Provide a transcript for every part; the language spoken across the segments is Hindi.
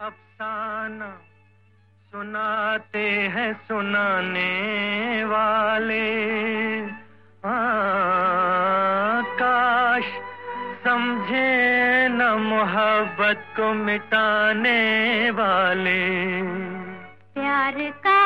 अफसाना। सुनाते हैं सुनाने वाले। आकाश काश समझे न मोहब्बत को मिटाने वाले। प्यार का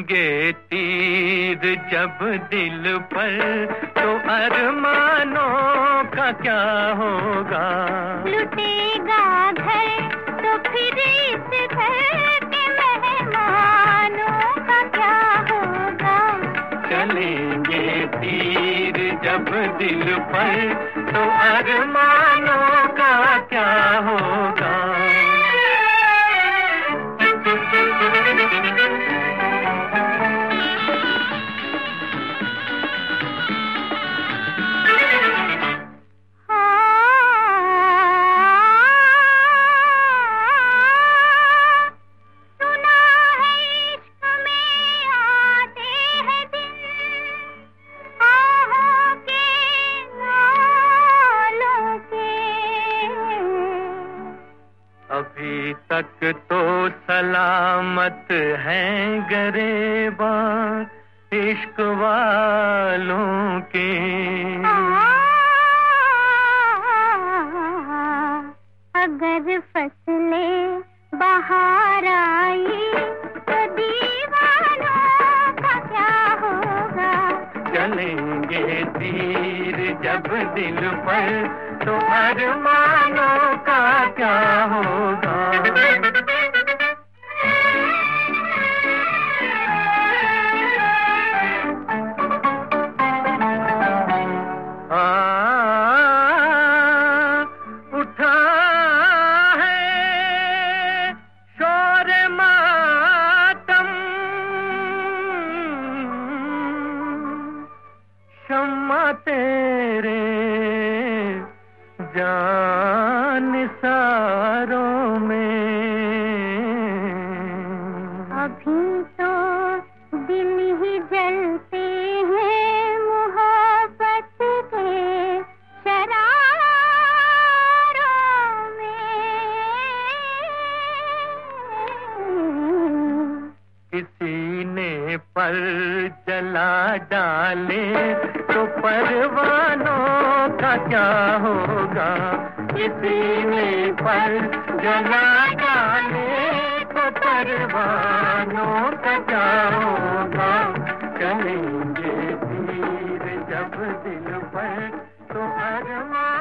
चलेंगे तीर जब दिल पर तो अरमानों का क्या होगा? लुटेगा घर तो फिर इस घर के मेहमानों का क्या होगा? चलेंगे तीर जब दिल पर तो अरमानों का क्या होगा? तक तो सलामत हैं गरेबा इश्क वालों के। अगर फ़सलें बाहर आई तो दीवानों का क्या होगा? चलेंगे तीर जब दिल पर तो अरमानों का क्या होगा? जान सारों में। अभी तो दिल ही जलते पर जला डाले तो परवानों का क्या होगा? किसी ने पर जला डाले तो परवानों का क्या होगा? कहेंगे तीर जब दिल पर तो परवान